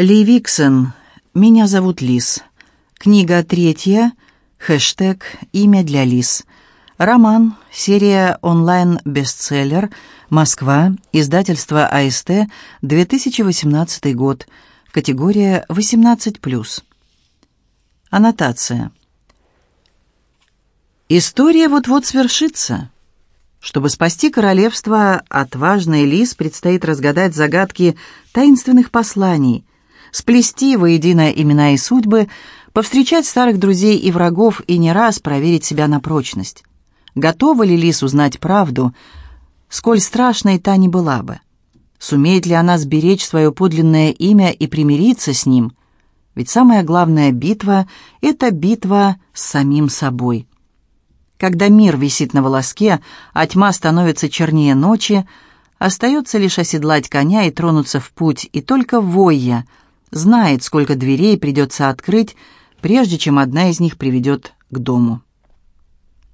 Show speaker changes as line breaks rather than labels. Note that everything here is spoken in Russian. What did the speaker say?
Ли Виксен. Меня зовут Лис. Книга третья. Хэштег «Имя для Лис». Роман. Серия онлайн-бестселлер. Москва. Издательство АСТ. 2018 год. Категория 18+. Аннотация. История вот-вот свершится. Чтобы спасти королевство, отважный лис предстоит разгадать загадки таинственных посланий, сплести воедино имена и судьбы, повстречать старых друзей и врагов и не раз проверить себя на прочность. Готова ли лис узнать правду, сколь страшной та не была бы? Сумеет ли она сберечь свое подлинное имя и примириться с ним? Ведь самая главная битва — это битва с самим собой. Когда мир висит на волоске, а тьма становится чернее ночи, остается лишь оседлать коня и тронуться в путь, и только Войя знает, сколько дверей придется открыть, прежде чем одна из них приведет к дому.